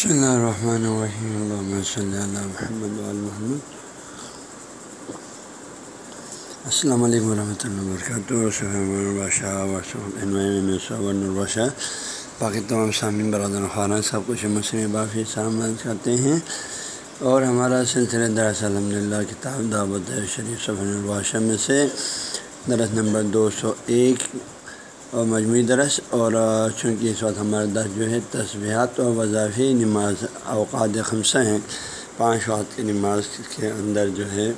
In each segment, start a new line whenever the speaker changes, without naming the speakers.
بسم اللہ الرحمن الرحیم اللہ صلی اللہ محمد محمد السلام علیکم ورحمۃ اللہ وبرکاتہ باقی تمام سامعین برادر خانہ سب کچھ مسلم بافی سامان کرتے ہیں اور ہمارا سلسلہ درس الحمد للہ کتاب دعوت شریف صفن الباشہ میں سے درس نمبر دو سو ایک اور مجموعی درس اور چونکہ اس وقت ہمارا درس جو ہے تصویحات و وظافی نماز اوقات خمسہ ہیں، پانچ وقت کی نماز کے اندر جو ہے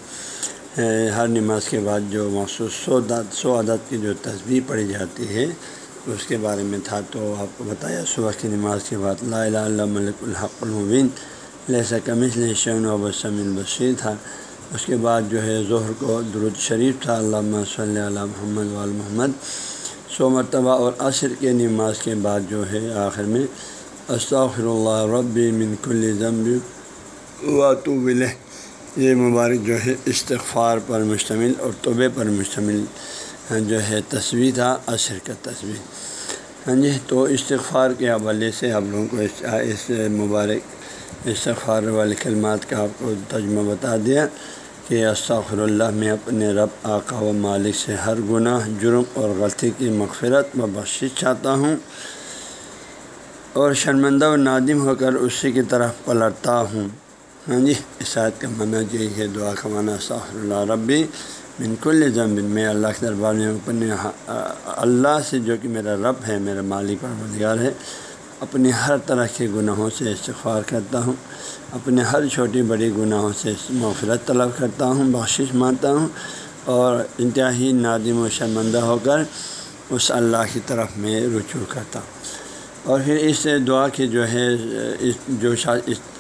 ہر نماز کے بعد جو مخصوص سو داد سو عدد کی جو تصویر پڑھی جاتی ہے، اس کے بارے میں تھا تو آپ کو بتایا، صبح کی نماز کے بعد لا الہ الا ملک الحق المبین لہسا کمس شعن و بسم البشیر تھا۔ اس کے بعد جو ہے، ظہر کو درود شریف تھا علامہ صلی اللہ محمد وال محمد۔ سو مرتبہ اور عصر کے نماز کے بعد جو ہے آخر میں استغفر اللہ رب من کل ضمب و یہ مبارک جو ہے استغفار پر مشتمل اور طبع پر مشتمل ہاں، جو ہے تصویر تھا، عصر کا تصویر ہاں جی تو استغفار کے حوالے سے آپ لوگوں کو اس مبارک استغفار والے کلمات کا آپ کو تجمہ بتا دیا۔ کہ استغفر اللہ میں اپنے رب، آقا و مالک سے ہر گناہ، جرم اور غلطی کی مغفرت و بخشش چاہتا ہوں اور شرمندہ و نادم ہو کر اسی کی طرف پلٹتا ہوں۔ ہاں جی عیسائیت کا معنی یہی ہے، دعا کا معنی استغفر اللہ ربی بالکل ضمبن میں اللہ کے دربار میں اپنے اللہ سے جو کہ میرا رب ہے، میرا مالک اور مدگار ہے اپنے ہر طرح کے گناہوں سے استغفار کرتا ہوں، اپنے ہر چھوٹی بڑی گناہوں سے مغفرت طلب کرتا ہوں، بخشش مانتا ہوں اور انتہائی نادم و شرمندہ ہو کر اس اللہ کی طرف میں رجوع کرتا ہوں۔ اور پھر اس دعا کے جو ہے، اس جو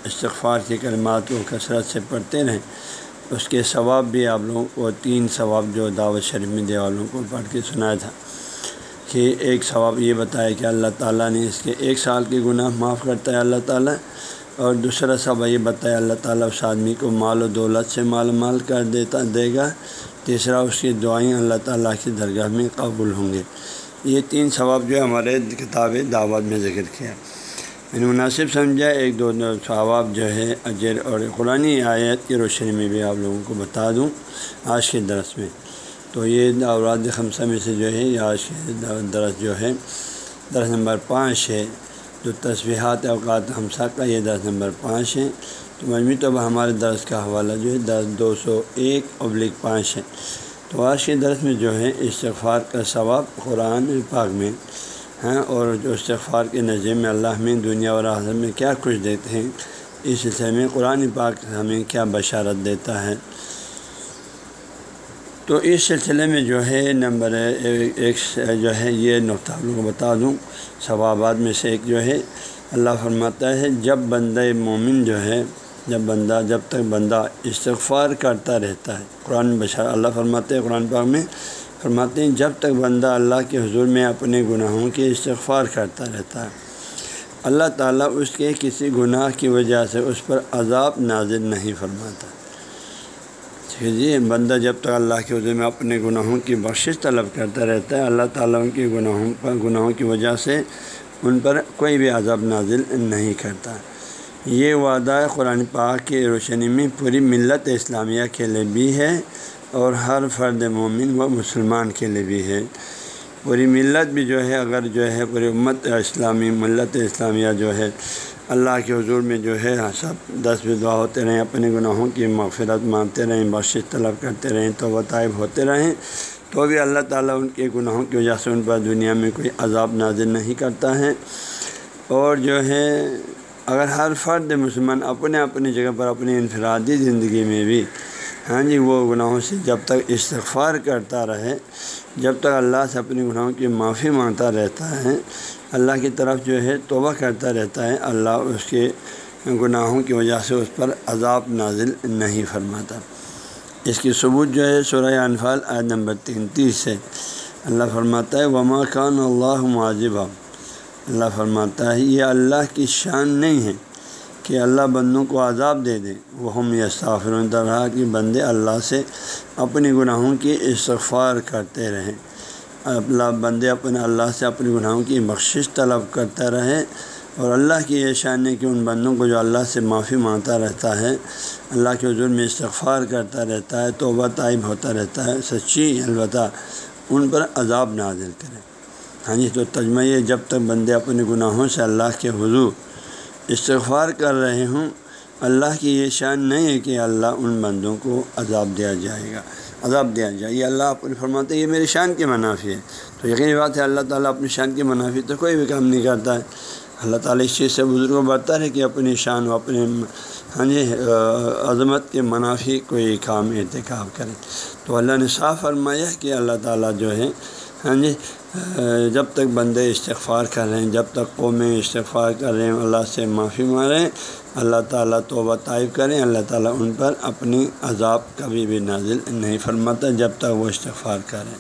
استغفار کے کلمات کو کثرت سے پڑھتے رہیں۔ اس کے ثواب بھی آپ لوگوں کو، تین ثواب جو دعوت شریف میں دیوالوں کو پڑھ کے سنایا تھا۔ کہ ایک ثواب یہ بتایا کہ اللہ تعالیٰ نے اس کے ایک سال کے گناہ معاف کرتا ہے اللہ تعالیٰ، اور دوسرا سب یہ بتایا اللہ تعالیٰ اس آدمی کو مال و دولت سے مال مال کر دیتا، دے گا۔ تیسرا، اس کی دعائیں اللہ تعالیٰ کی درگاہ میں قبول ہوں گے۔ یہ تین ثواب جو ہمارے کتاب دعوت میں ذکر کیا میں نے مناسب سمجھا، ایک دو ثواب جو ہے اجر اور قرآن آیت کی روشنی میں بھی آپ لوگوں کو بتا دوں۔ آج کے درس میں تو یہ اوراد خمسہ میں سے جو ہے یہ آج کے درس جو ہے درس نمبر پانچ ہے۔ جو تصویحات اوقات ہمسا کا یہ درس نمبر پانچ ہے تو مجموعی طب ہمارے درس کا حوالہ جو ہے، درس دو سو ایک ابلک پانچ ہے۔ تو آج کے درس میں جو ہے استغفار کا ثواب قرآن پاک میں ہیں۔ اور جو استغفار کے نظر میں اللہ میں دنیا اور آخر میں کیا کچھ دیتے ہیں، اس سلسلے میں قرآن پاک ہمیں کیا بشارت دیتا ہے۔ تو اس سلسلے میں جو ہے نمبر ایک جو ہے یہ نقطہ آپ کو بتا دوں، ثوابات میں سے ایک جو ہے۔ اللہ فرماتا ہے، جب بندہ مومن جو ہے، جب بندہ، جب تک بندہ استغفار کرتا رہتا ہے، قرآن بشار، اللہ فرماتے ہیں قرآن پاک میں، فرماتے ہیں، جب تک بندہ اللہ کے حضور میں اپنے گناہوں کے استغفار کرتا رہتا ہے، اللہ تعالیٰ اس کے کسی گناہ کی وجہ سے اس پر عذاب نازل نہیں فرماتا۔ ٹھیک جی بندہ جب تک اللہ کے حضور میں اپنے گناہوں کی بخشش طلب کرتا رہتا ہے، اللہ تعالیٰ ان کے گناہوں پر، گناہوں کی وجہ سے ان پر کوئی بھی عذاب نازل نہیں کرتا۔ یہ وعدہ قرآن پاک کی روشنی میں پوری ملت اسلامیہ کے لیے بھی ہے اور ہر فرد مومن و مسلمان کے لیے بھی ہے۔ پوری ملت بھی جو ہے، اگر جو ہے پوری امت اسلامی، ملت اسلامیہ جو ہے اللہ کے حضور میں جو ہے ہاں، سب دس بھی دعا ہوتے رہیں، اپنے گناہوں کی مغفرت مانتے رہیں بخش طلب کرتے رہیں تو طائب ہوتے رہیں۔ تو بھی اللہ تعالیٰ ان کے گناہوں کی وجہ سے ان پر دنیا میں کوئی عذاب نازل نہیں کرتا ہے۔ اور جو ہے، اگر ہر فرد مسلمان اپنے اپنی جگہ پر اپنی انفرادی زندگی میں بھی ہاں جی وہ گناہوں سے جب تک استغفار کرتا رہے، جب تک اللہ سے اپنی گناہوں کی معافی مانگتا رہتا ہے اللہ کی طرف جو ہے توبہ کرتا رہتا ہے، اللہ اس کے گناہوں کی وجہ سے اس پر عذاب نازل نہیں فرماتا۔ اس کی ثبوت جو ہے سورہ انفال عید نمبر تینتیس ہے۔ اللہ فرماتا ہے، وما خان اللہ معذب اللہ فرماتا ہے، یہ اللہ کی شان نہیں ہے کہ اللہ بندوں کو عذاب دے دیں وہ ہم یہ صافر طرح کہ بندے اللہ سے اپنی گناہوں کی استغفار کرتے رہیں۔ اللہ بندے اپنے اللہ سے اپنے گناہوں کی بخشش طلب کرتے رہیں اور اللہ کی یہ شان ہے کہ ان بندوں کو جو اللہ سے معافی مانگتا رہتا ہے، اللہ کے حضور میں استغفار کرتا رہتا ہے، توبہ طائب ہوتا رہتا ہے، سچی البتہ ان پر عذاب نازل کرے۔ ہاں جی تو تجمہ یہ جب تک بندے اپنے گناہوں سے اللہ کے حضور استغفار کر رہے ہوں، اللہ کی یہ شان نہیں ہے کہ اللہ ان بندوں کو عذاب دیا جائے گا۔ عذاب دیا جائے، یہ اللہ اپنے فرماتے ہیں، یہ میری شان کے منافی ہے تو یقینی بات ہے، اللہ تعالیٰ اپنی شان کے منافی تو کوئی بھی کام نہیں کرتا ہے۔ اللہ تعالیٰ اس چیز سے بزرگوں برتا ہے کہ اپنی شان و اپنے ہاں جی عظمت کے منافی کوئی کام احتکاب کرے۔ تو اللہ نے صاف فرمایا کہ اللہ تعالیٰ جو ہے ہاں جی جب تک بندے استغفار کر رہے ہیں جب تک قومیں استغفار کر رہے ہیں اللہ سے معافی ماریں اللہ تعالیٰ توبہ طائب کریں، اللہ تعالیٰ ان پر اپنی عذاب کبھی بھی نازل نہیں فرماتا جب تک وہ استغفار کریں۔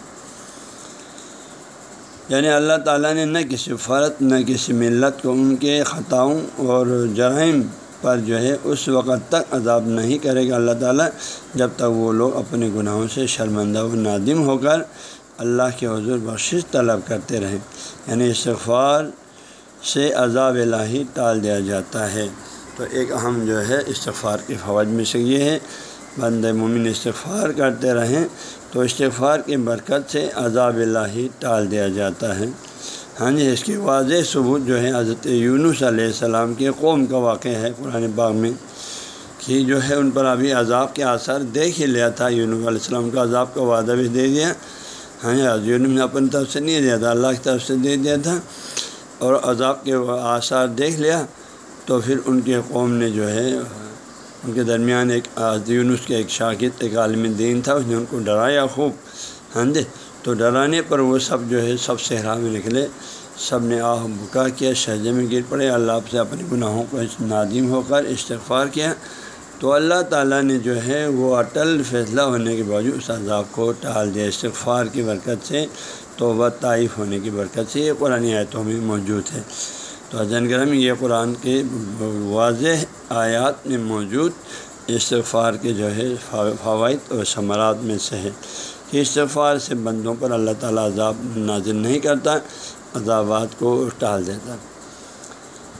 یعنی اللہ تعالیٰ نے نہ کسی فرد، نہ کسی ملت کو ان کے خطاؤں اور جرائم پر جو ہے اس وقت تک عذاب نہیں کرے گا۔ اللہ تعالیٰ جب تک وہ لوگ اپنے گناہوں سے شرمندہ و نادم ہو کر اللہ کے حضور بخشش طلب کرتے رہیں یعنی استغفار سے عذاب الہی ٹال دیا جاتا ہے۔ تو ایک اہم جو ہے، استغفار کے فوج میں سے یہ ہے بند مومن استغفار کرتے رہیں تو استغفار کی برکت سے عذاب الہی ٹال دیا جاتا ہے۔ ہاں جی اس کی واضح ثبوت جو ہے، حضرت یونس علیہ السلام کے قوم کا واقع ہے قرآن باغ میں کہ جو ہے، ان پر ابھی عذاب کے آثار دیکھ ہی لیا تھا۔ یونس علیہ السلام کا عذاب کا وعدہ بھی دے دیا۔ ہاں جی یونس نے اپنی طرف سے نہیں دیا تھا، اللہ کی طرف سے دے دیا تھا اور عذاب کے آثار دیکھ لیا تو پھر ان کے قوم نے جو ہے، ان کے درمیان ایک یونس کے ایک شاکت ایک عالم دین تھا، اس نے ان کو ڈرایا خوب ہاں جی؟ تو ڈرانے پر وہ سب جو ہے، سب صحرا میں نکلے، سب نے آہ بکا کیا، شہجے میں گر پڑے، اللہ سے اپنے گناہوں کو نادم ہو کر استغفار کیا تو اللہ تعالیٰ نے جو ہے وہ اٹل فیصلہ ہونے کے باوجود اس عذاب کو ٹال دیا، استغفار کی برکت سے، توبہ طائف ہونے کی برکت سے، یہ قرآن آیتوں میں موجود ہے۔ تو حضین گرم یہ قرآن کے واضح آیات میں موجود استغفار کے جو ہے فوائد اور ثمرات میں سے ہے کہ استغفار سے بندوں پر اللہ تعالیٰ عذاب نازل نہیں کرتا، عذابات کو ٹال دیتا۔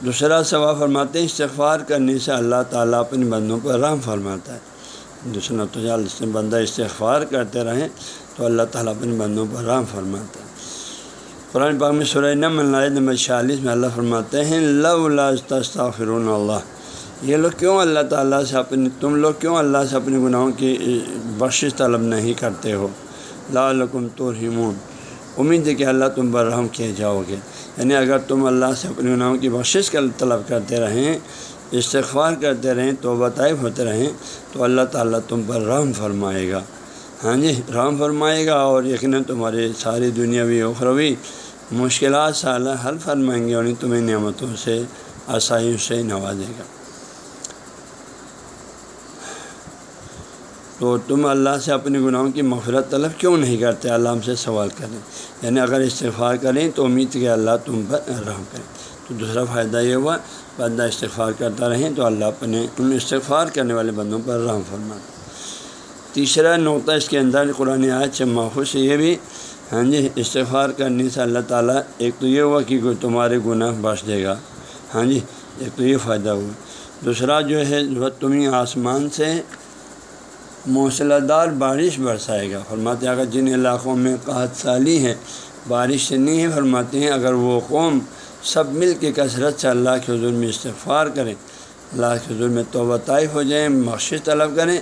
دوسرا ثواب فرماتے ہیں، استغفار کرنے سے اللہ تعالیٰ اپنے بندوں پر رحم فرماتا ہے۔ دوسرا تو بندہ استغفار کرتے رہیں تو اللہ تعالیٰ اپنے بندوں پر رحم فرماتا ہے۔ قرآن پاک میں سورہ نمبر نمبر چالیس میں اللہ فرماتے ہیں فرون اللہ۔ یہ لوگ کیوں اللہ تعالیٰ سے اپنی تم لوگ کیوں اللہ سے اپنے گناہوں کی بخشش طلب نہیں کرتے ہو؟ لا لکم تو امید ہے کہ اللہ تم پر رحم کیے جاؤ گے۔ یعنی اگر تم اللہ سے اپنے گناہوں کی بخشش کا طلب کرتے رہیں، استغفار کرتے رہیں تو بطائف ہوتے رہیں، تو اللہ تعالیٰ تم پر رحم فرمائے گا۔ ہاں جی رحم فرمائے گا اور یقیناً تمہاری ساری دنیاوی اخروی مشکلات سال حل فرمائیں گے اور تمہیں نعمتوں سے، آسائیوں سے نوازے گا۔ تو تم اللہ سے اپنے گناہوں کی مفرت طلب کیوں نہیں کرتے؟ اللہ ہم سے سوال کریں۔ یعنی اگر استغفار کریں تو امید کہ اللہ تم پر رحم کریں تو دوسرا فائدہ یہ ہوا، بندہ استغفار کرتا رہیں تو اللہ اپنے ان استغفار کرنے والے بندوں پر رحم فرما تیسرا نقطہ اس کے اندر قرآن آج سے محفوظ یہ بھی ہاں جی استغفار کرنے سے اللہ تعالیٰ، ایک تو یہ ہوا کہ تمہارے گناہ بخش دے گا۔ ہاں جی ایک تو یہ فائدہ ہوا۔ دوسرا جو ہے تمہیں آسمان سے موصلہ دار بارش برسائے گا۔ فرماتے اگر جن علاقوں میں قحط سالی ہے، بارش سے نہیں، فرماتے ہیں، اگر وہ قوم سب مل کے کثرت سے اللہ کے حضور میں استغفار کریں، اللہ کے حضور میں توبہ طائف ہو جائیں مخصوص طلب کریں،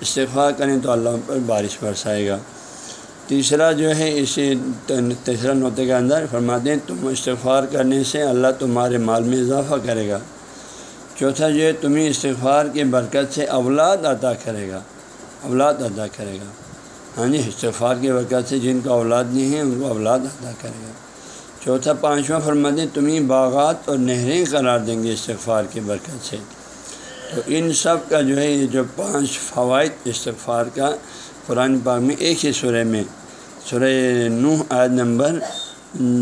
استغفار کریں تو اللہ پر بارش برسائے گا۔ تیسرا جو ہے، اسی تیسرا نوتے کے اندر فرماتے ہیں، تم استغفار کرنے سے اللہ تمہارے مال میں اضافہ کرے گا۔ چوتھا جو ہے، تمہیں استغفار کی برکت سے اولاد ادا کرے گا۔ اولاد ادا کرے گا۔ ہاں جی استغفار کی برکت سے جن کا اولاد نہیں ہے، ان کو اولاد ادا کرے گا۔ چوتھا، پانچواں فرماتے تمہیں باغات اور نہریں قرار دیں گے استغفار کی برکت سے۔ تو ان سب کا جو ہے، یہ جو پانچ فوائد استغفار کا، قرآن پاک میں ایک ہی سورہ میں، سورہ نوح عائد نمبر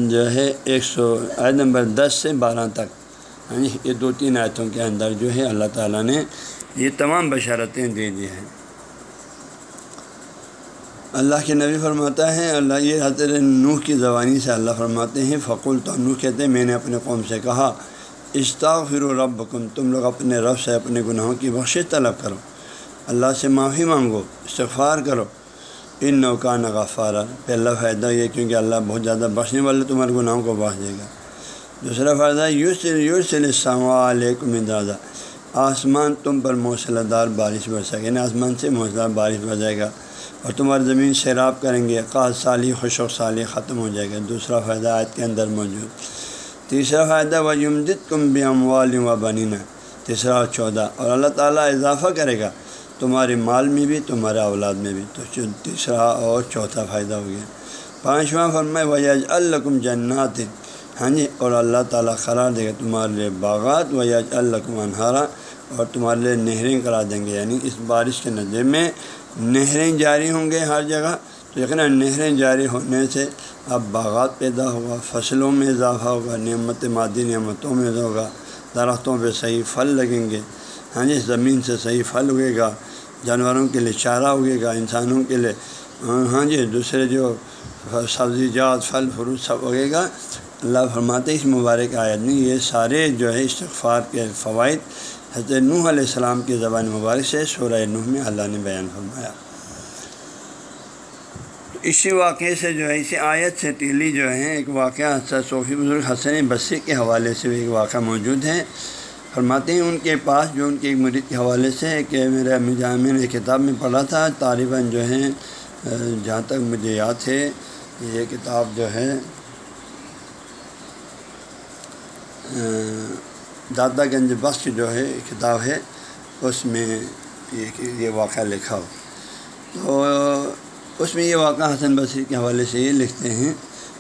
جو ہے، ایک سو عائد نمبر دس سے بارہ تک۔ ہاں جی، یہ دو تین آیتوں کے اندر جو ہے، اللہ تعالیٰ نے یہ تمام بشارتیں دے دی ہیں۔ اللہ کے نبی فرماتا ہے، اللہ یہ حضرت نوح کی زبانی سے اللہ فرماتے ہیں فقول تو نوح کہتے ہیں، میں نے اپنے قوم سے کہا استاخر و رب تم لوگ اپنے رب سے اپنے گناہوں کی بخش طلب کرو۔ اللہ سے معافی مانگو، استغفار کرو۔ ان نوکا غفارہ پہلا فائدہ یہ کیونکہ اللہ بہت زیادہ بخشنے والے تمہارے گناہوں کو بخش دے گا۔ دوسرا فائدہ یوس یوس السلام علیکم دادا آسمان تم پر موسلہ دار بارش برسے گا یعنی آسمان سے موسلہ بارش برسائے گا۔ اور تمہاری زمین سیراب کریں گے قاص سالی خوش و سالی ختم ہو جائے گا۔ دوسرا فائدہ آیت کے اندر موجود۔ تیسرا فائدہ و یمدت کم بھی اموال و بنینا تیسرا اور چودہ اور اللہ تعالیٰ اضافہ کرے گا تمہارے مال میں بھی، تمہارے اولاد میں بھی۔ تو تیسرا اور چوتھا فائدہ ہو گیا۔ پانچواں فرمائے ویج الکم جنات۔ ہاں جی اور اللہ تعالیٰ قرار دے گا تمہارے لیے باغات ویج الکم انہارا۔ اور تمہارے لیے نہریں کرا دیں گے۔ یعنی اس بارش کے نظر میں نہریں جاری ہوں گے ہر جگہ، تو یقیناً نہریں جاری ہونے سے اب باغات پیدا ہوگا، فصلوں میں اضافہ ہوگا نعمت مادی نعمتوں میں ہوگا، درختوں پہ صحیح پھل لگیں گے۔ ہاں جی زمین سے صحیح پھل اگے گا، جانوروں کے لیے چارہ اگے گا، انسانوں کے لیے۔ ہاں جی دوسرے جو سبزی، جات، پھل، فروٹ سب اگے گا۔ اللہ فرماتے اس مبارک آیت میں یہ سارے جو ہے استغفار کے فوائد حضرت نوح علیہ السلام کی زبان مبارک سے سورہ نوح میں اللہ نے بیان فرمایا۔ اسی واقعے سے جو ہے، اسی آیت سے تیلی جو ہے، ایک واقعہ حضرت صوفی بزرگ حسن بسی کے حوالے سے بھی ایک واقعہ موجود ہے۔ فرماتے ہیں، ان کے پاس جو ان کے ایک مرید کے حوالے سے کہ میرے امی جامع نے کتاب میں پڑھا تھا، طالباً جو ہیں جہاں تک مجھے یاد ہے، یہ کتاب جو ہے دادا گنج بخش جو ہے کتاب ہے، اس میں یہ یہ واقعہ لکھا ہو۔ تو اس میں یہ واقعہ حسن بصری کے حوالے سے یہ لکھتے ہیں،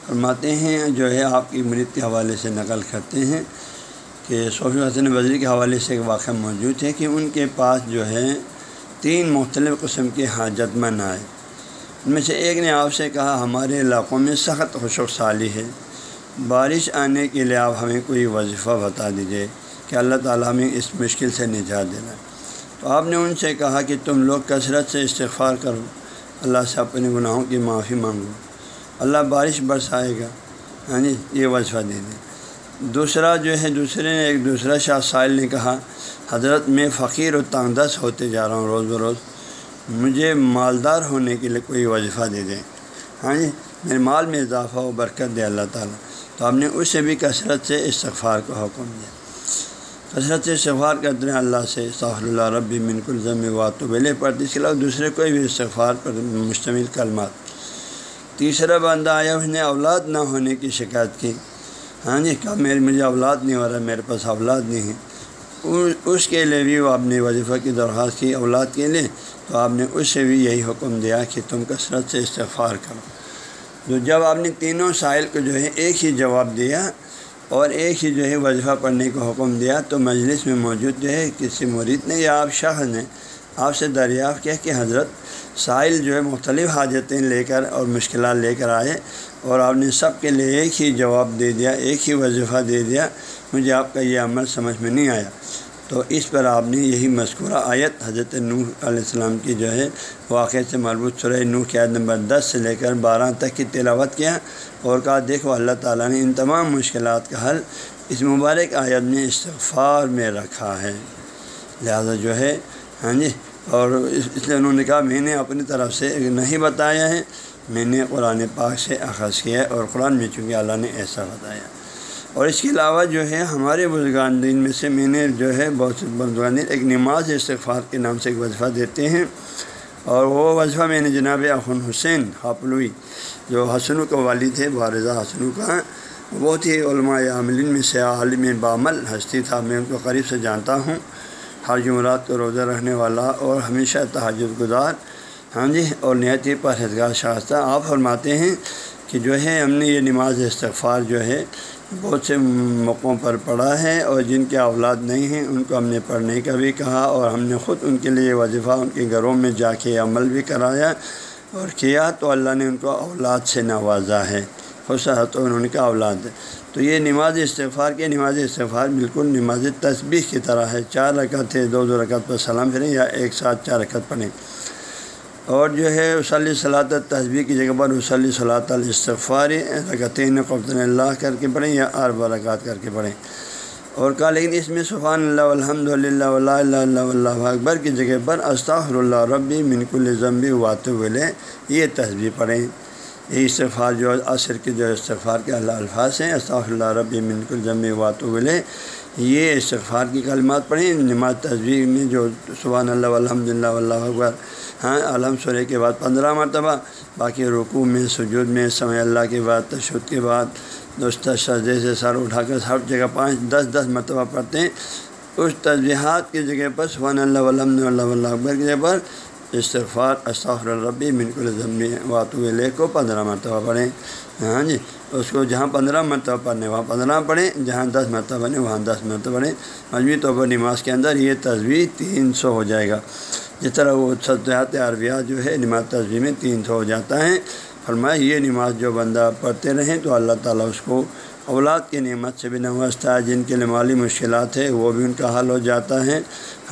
فرماتے ہیں جو ہے، آپ کی مرید کے حوالے سے نقل کرتے ہیں کہ صوفی حسن بصری کے حوالے سے ایک واقعہ موجود ہے کہ ان کے پاس جو ہے تین مختلف قسم کے حاجت مند آئے۔ ان میں سے ایک نے آپ سے کہا، ہمارے علاقوں میں سخت خوش و سالی ہے، بارش آنے کے لیے آپ ہمیں کوئی وظیفہ بتا دیجیے کہ اللہ تعالیٰ ہمیں اس مشکل سے نجات دینا تو آپ نے ان سے کہا کہ تم لوگ کثرت سے استغفار کرو۔ اللہ سے اپنے گناہوں کی معافی مانگو۔ اللہ بارش برسائے گا۔ ہاں جی یہ وظیفہ دے دیں دوسرا جو ہے، دوسرے نے ایک دوسرا شاہ سائل نے کہا، حضرت میں فقیر و تاندس ہوتے جا رہا ہوں روز بروز۔ مجھے مالدار ہونے کے لیے کوئی وظیفہ دے دیں ہاں جی یعنی میرے مال میں اضافہ ہو برکت دے اللہ تعالیٰ۔ تو آپ نے اس سے بھی کثرت سے استغفار کا حکم دیا۔ کثرت سے استغفار کرتے ہیں، اللہ سے صاحب اللہ ربی منک الزم وات ویلے پڑھتے اس کے علاوہ دوسرے کوئی بھی استغفار پر مشتمل کلمات۔ تیسرا بندہ آیا، اس نے اولاد نہ ہونے کی شکایت کی۔ ہاں جی کہا، میرے، مجھے اولاد نہیں ہو رہا، میرے پاس اولاد نہیں ہے۔ اس کے لیے بھی وہ آپ نے وظیفہ کی درخواست کی اولاد کے لیے، تو آپ نے اس سے بھی یہی حکم دیا کہ تم کثرت سے استغفار کرو۔ تو جب آپ نے تینوں سائل کو جو ہے ایک ہی جواب دیا اور ایک ہی جو ہے وظیفہ پڑھنے کا حکم دیا تو مجلس میں موجود جو ہے، کسی مرید نے یا آپ شخص نے آپ سے دریافت کیا کہ حضرت سائل جو ہے مختلف حاجتیں لے کر اور مشکلات لے کر آئے اور آپ نے سب کے لیے ایک ہی جواب دے دیا، ایک ہی وظیفہ دے دیا۔ مجھے آپ کا یہ عمل سمجھ میں نہیں آیا۔ تو اس پر آپ نے یہی مذکورہ آیت حضرت نوح علیہ السلام کی جو ہے واقعے سے مربوط سورہ نوح کی عید نمبر دس سے لے کر بارہ تک کی تلاوت کیا اور کہا دیکھو اللہ تعالیٰ نے ان تمام مشکلات کا حل اس مبارک آیت نے استغفار میں رکھا ہے۔ لہذا جو ہے ہاں جی اور اس لیے انہوں نے کہا میں نے اپنی طرف سے نہیں بتایا ہے، میں نے قرآن پاک سے اخذ کیا ہے اور قرآن میں چونکہ اللہ نے ایسا بتایا۔ اور اس کے علاوہ جو ہے ہمارے بزرگان دین میں سے میں نے جو ہے بہت سے بزرگان دین ایک نماز استغفار کے نام سے ایک وظیفہ دیتے ہیں اور وہ وظیفہ میں نے جناب اخن حسین حاپلوئی جو حسنوں کا والد تھے بارضہ حسنوں کا، بہت ہی علماء عاملین میں سے عالم بامل ہستی تھا، میں ان کو قریب سے جانتا ہوں۔ ہر جمعرات کو روزہ رہنے والا اور ہمیشہ تحجد گزار۔ ہاں جی اور نہایت ہی پرہزگار شاستہ آپ فرماتے ہیں۔ کہ جو ہے ہم نے یہ نماز استغفار جو ہے بہت سے موقعوں پر پڑھا ہے اور جن کے اولاد نہیں ہیں ان کو ہم نے پڑھنے کا بھی کہا اور ہم نے خود ان کے لیے وظیفہ ان کے گھروں میں جا کے عمل بھی کرایا اور کیا تو اللہ نے ان کو اولاد سے نوازا ہے خوش تو ان کا اولاد ہے۔ تو یہ نماز استغفار کے نماز استغفار بالکل نماز تصبیح کی طرح ہے، چار رکعت ہے، دو دو رکعت پر سلام پھریں یا ایک ساتھ چار رکعت پڑھیں۔ اور جو ہے وسلی صلاح تصویر کی جگہ پر وسلی صلاح الاستفاری رکتین قبط اللہ کر کے پڑھیں یا عرب رکعت کر کے پڑھیں۔ اور کہا لیکن اس میں سبحان اللہ الحمد للہ اللہ اللہ اکبر کی جگہ پر استاخر اللہ ربی منک الظمبی وات ولے یہ تصویر پڑھیں۔ یہ استفار جو عصر کے جو استفار کے اللہ الفاظ ہیں استاخر اللہ ربی منک الظمبی وات ولے یہ استغفار کی کلمات پڑھیں، نماز تصویر میں جو سبحان اللہ الحمد للہ اللہ اکبر ہاں علم سورے کے بعد پندرہ مرتبہ، باقی رکوع میں، سجود میں، سمے اللہ کے بعد تشدد کے بعد، دوست سجدے سے سر اٹھا کر ہر جگہ پانچ، دس دس مرتبہ پڑھتے ہیں۔ اس تجزیحات کی جگہ پر سبحان اللہ الحمد اللہ اللہ اکبر کی جگہ پر استغفار، استغفر الربی منک الضمی واتو لے کو پندرہ مرتبہ پڑھیں۔ ہاں جی۔ اس کو جہاں پندرہ مرتبہ پڑھنے، وہاں پندرہ پڑھیں، جہاں دس مرتبہ پڑھیں، وہاں دس مرتبہ پڑھیں۔ مجموعی طور پر نماز کے اندر یہ تصویر تین سو ہو جائے گا۔ جس طرح وہ سطحت عربیہ جو ہے، نماز تصویر میں تین سو ہو جاتا ہے۔ فرمایا، یہ نماز جو بندہ پڑھتے رہیں تو اللہ تعالیٰ اس کو اولاد کی نعمت سے بھی نوازتا ہے۔ جن کے لیے مالی مشکلات ہے وہ بھی ان کا حل ہو جاتا ہے۔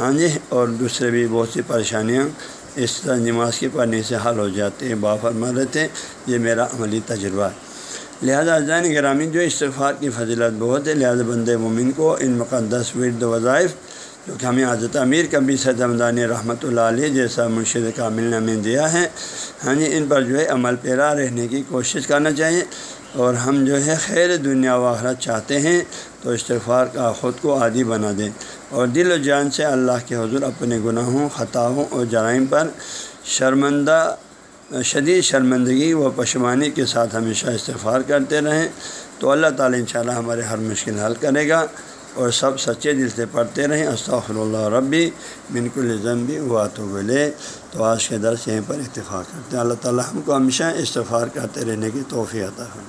ہاں جی اور دوسرے بھی بہت سی پریشانیاں اس طرح نماز کے پڑھنے سے حل ہو جاتے ہیں با فرما رہتے ہیں۔ یہ میرا عملی تجربہ ہے۔ لہٰذا اجزائن گرامی جو استغفار کی فضیلت بہت ہے، لہٰذا بند مومن کو ان مقدس ورد وظائف، جو کہ ہمیں حضرت امیر کبھی صدمدانی رحمۃ اللہ علیہ جیسا مرشد کامل نے ہمیں دیا ہے ہاں جی ان پر جو ہے عمل پیرا رہنے کی کوشش کرنا چاہیے۔ اور ہم جو ہے خیر دنیا و آخرت چاہتے ہیں تو استغفار کا خود کو عادی بنا دیں۔ اور دل و جان سے اللہ کے حضور اپنے گناہوں، خطاؤں اور جرائم پر شرمندہ شدید شرمندگی و پشمانی کے ساتھ ہمیشہ استغفار کرتے رہیں تو اللہ تعالیٰ انشاءاللہ ہمارے ہر مشکل حل کرے گا اور سب سچے دل سے پڑھتے رہیں۔ استغفر اللہ ربی بالکل الزم بھی ہوا تو بلے تو آج کے درس یہیں پر اتفاق کرتے ہیں۔ اللہ تعالیٰ ہم کو ہمیشہ استغفار کرتے رہنے کی توفیع عطا